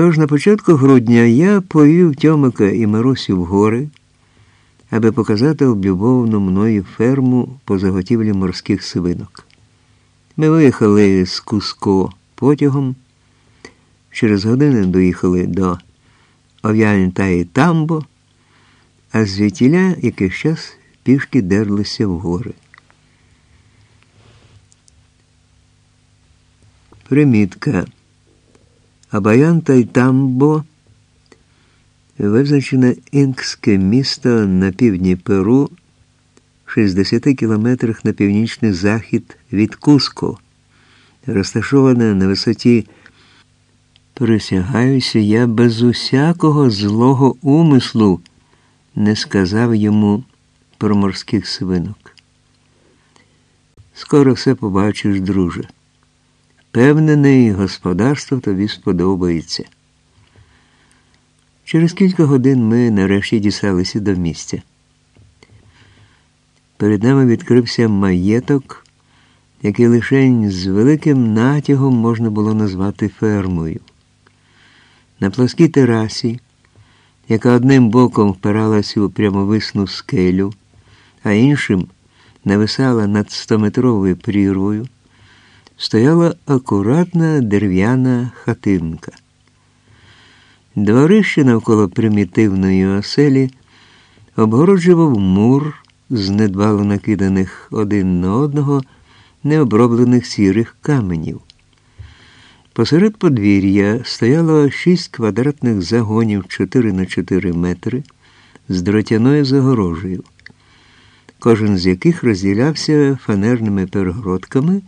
Тож на початку грудня я повів Тьомика і Марусю в гори, аби показати облюбовану мною ферму по заготівлі морських свинок. Ми виїхали з Куско потягом. Через годину доїхали до Ов'янта і Тамбо, а звідтіля якийсь час пішки дерлися в гори. Примітка. Абаян та Тамбо визначене інкське місто на півдні Перу, 60 кілометрах на північний захід від Куско, розташоване на висоті. Присягаюся, я без усякого злого умислу не сказав йому про морських свинок. Скоро все побачиш, друже. Певнений, господарство тобі сподобається. Через кілька годин ми нарешті дісталися до місця. Перед нами відкрився маєток, який лише з великим натягом можна було назвати фермою. На плоскій терасі, яка одним боком впиралася у прямовисну скелю, а іншим нависала над стометровою прірвою, стояла акуратна дерев'яна хатинка. Дворище навколо примітивної оселі обгороджував мур з недбало накиданих один на одного необроблених сірих каменів. Посеред подвір'я стояло шість квадратних загонів 4 на 4 метри з дротяною загорожею, кожен з яких розділявся фанерними перегородками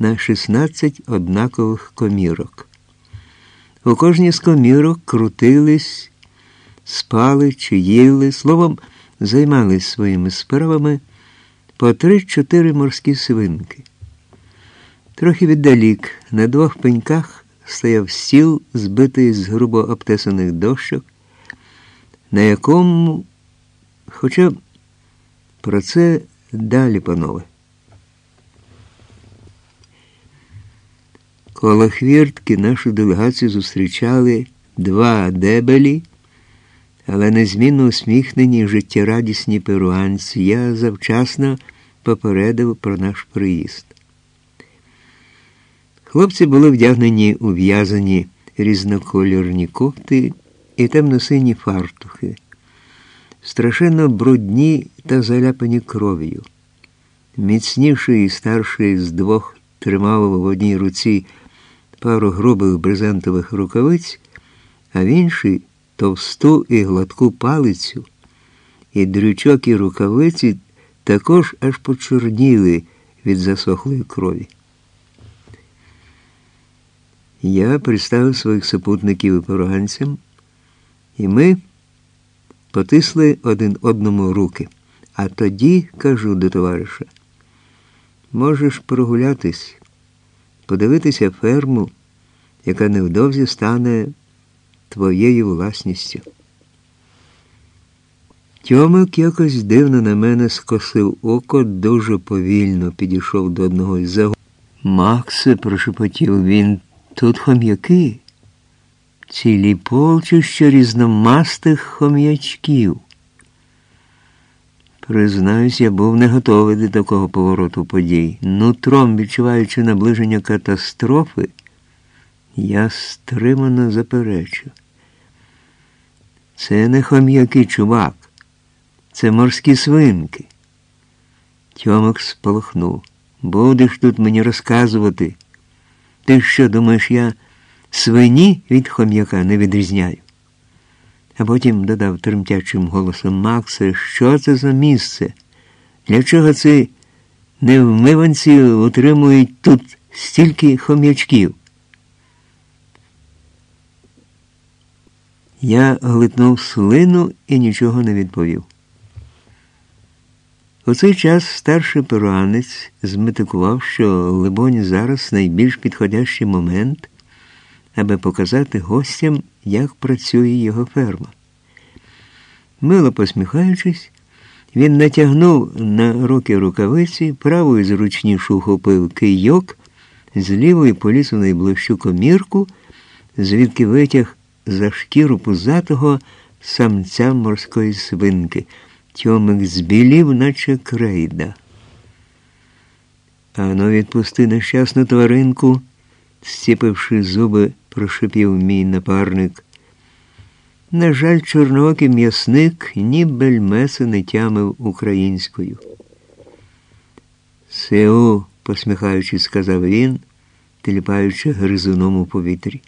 на 16 однакових комірок. У кожній з комірок крутились, спали чи їли, словом, займались своїми справами по три-чотири морські свинки. Трохи віддалік, на двох пеньках стояв стіл, збитий з грубо обтесаних дощок, на якому, хоча про це далі, панове. Коло хвіртки нашу делегацію зустрічали два дебелі, але незмінно усміхнені життєрадісні перуанці. Я завчасно попередив про наш приїзд. Хлопці були вдягнені у в'язані різнокольорні кофти і темно-сині фартухи, страшенно брудні та заляпані кров'ю. Міцніший і старший з двох тримав в одній руці пару грубих брезентових рукавиць, а в іншій товсту і гладку палицю, і дрючок і рукавиці також аж почорніли від засохлої крові. Я представив своїх супутників поруганцям, і ми потисли один одному руки. А тоді, кажу до товариша, можеш прогулятись, подивитися ферму, яка невдовзі стане твоєю власністю. Тьомик якось дивно на мене скосив око, дуже повільно підійшов до одного із загонів. Максе, прошепотів він. Тут хом'яки, цілі полчища різномастих хом'ячків. Признаюсь, я був не готовий до такого повороту подій. Нутром, відчуваючи наближення катастрофи, я стримано заперечив. Це не хом'яки, чувак, це морські свинки. Тьомок сполохнув. Будеш тут мені розказувати. Ти що, думаєш, я свині від хом'яка не відрізняю? А потім додав тремтячим голосом Макса, що це за місце? Для чого ці невмиванці утримують тут стільки хом'ячків? Я глитнув слину і нічого не відповів. У цей час старший перуанець зметикував, що, либонь, зараз найбільш підходящий момент, аби показати гостям, як працює його ферма. Мило посміхаючись, він натягнув на руки рукавиці, правою зручніше ухопив кийок, з лівої поліз у найближчу комірку, звідки витяг за шкіру пузатого самця морської свинки. Тьомик збілів, наче крейда. Ано відпусти нещасну тваринку, зціпивши зуби, прошипів мій напарник. На жаль, чорноокий м'ясник ні бельмеса не тямив українською. Сеу, посміхаючись, сказав він, тіліпаючи гризуном у повітрі.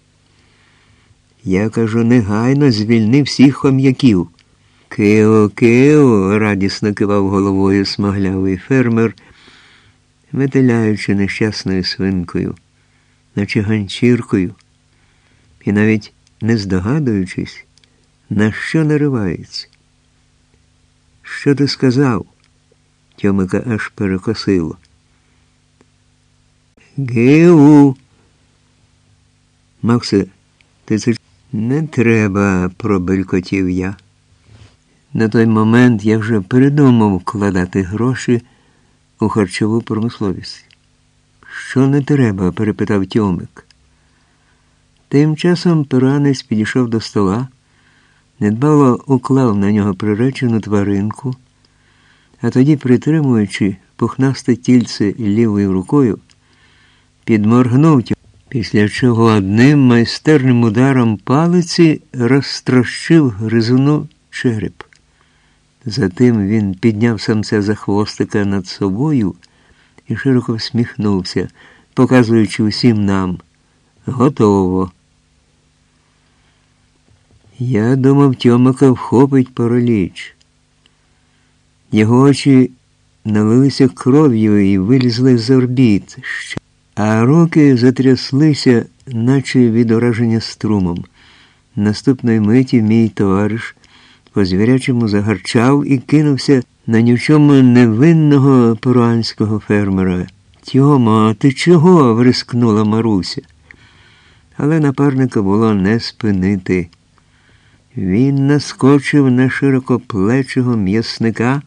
Я кажу, негайно звільни всіх хом'яків. Кео, кео, радісно кивав головою смаглявий фермер, метеляючи нещасною свинкою, наче ганчіркою, і навіть не здогадуючись, на що наривається. Що ти сказав? Тьомика аж перекосило. Геу. Максе, ти це не треба, пробелькотів я. На той момент я вже передумав вкладати гроші у харчову промисловість. Що не треба? перепитав Тьомик. Тим часом пиранець підійшов до стола, недбало уклав на нього приречену тваринку, а тоді, притримуючи пухнасте тільце лівою рукою, підморгнув, після чого одним майстерним ударом палиці розтрощив гризуну череп. Затим він підняв самця за хвостика над собою і широко всміхнувся, показуючи усім нам готово. Я думав, Тьомака вхопить параліч. Його очі налилися кров'ю і вилізли з орбіт, а руки затряслися, наче від ураження струмом. Наступної миті мій товариш по звірячому загарчав і кинувся на ні в чому невинного перуанського фермера. Тьома, ти чого? врискнула Маруся. Але напарника було не спинити. Він наскочив на широкоплечого м'ясника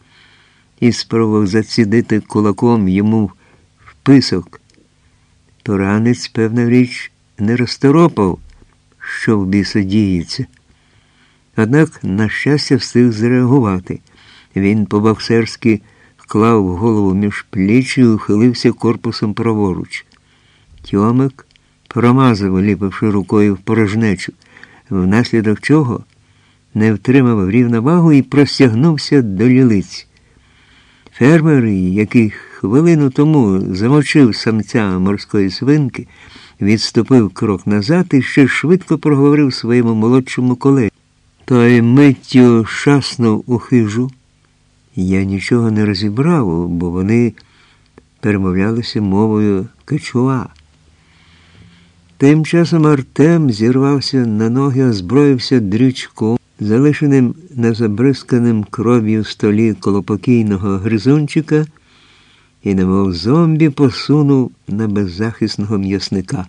і спробував зацідити кулаком йому в писок. Поранець, певна річ, не розторопав, що в біса діється. Однак, на щастя, встиг зреагувати. Він по-боксерськи клав голову між пліч і ухилився корпусом праворуч. Тьомик промазав, ліпивши рукою в порожнечу, внаслідок чого не втримав рівновагу і простягнувся до лілиць. Фермер, який хвилину тому замочив самця морської свинки, відступив крок назад і ще швидко проговорив своєму молодшому колегі. Той миттю шаснув у хижу. Я нічого не розібрав, бо вони перемовлялися мовою кечуа. Тим часом Артем зірвався на ноги, озброївся дрючком, залишеним на забризканим кров'ю столі коло покійного гризунчика і, немов зомбі, посунув на беззахисного м'ясника.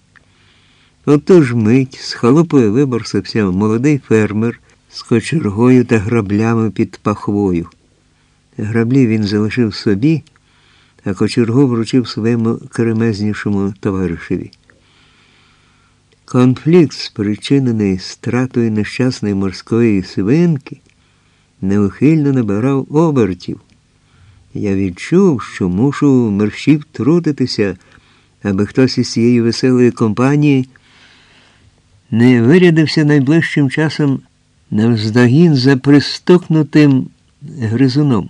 Отож мить з халупою виборсився молодий фермер з кочергою та граблями під пахвою. Граблі він залишив собі, а кочергу вручив своєму кремезнішому товаришеві. Конфлікт, спричинений стратою нещасної морської свинки, неухильно набирав обертів. Я відчув, що мушу мерщів трудитися, аби хтось із цієї веселої компанії не вирядився найближчим часом навздогін за пристукнутим гризуном.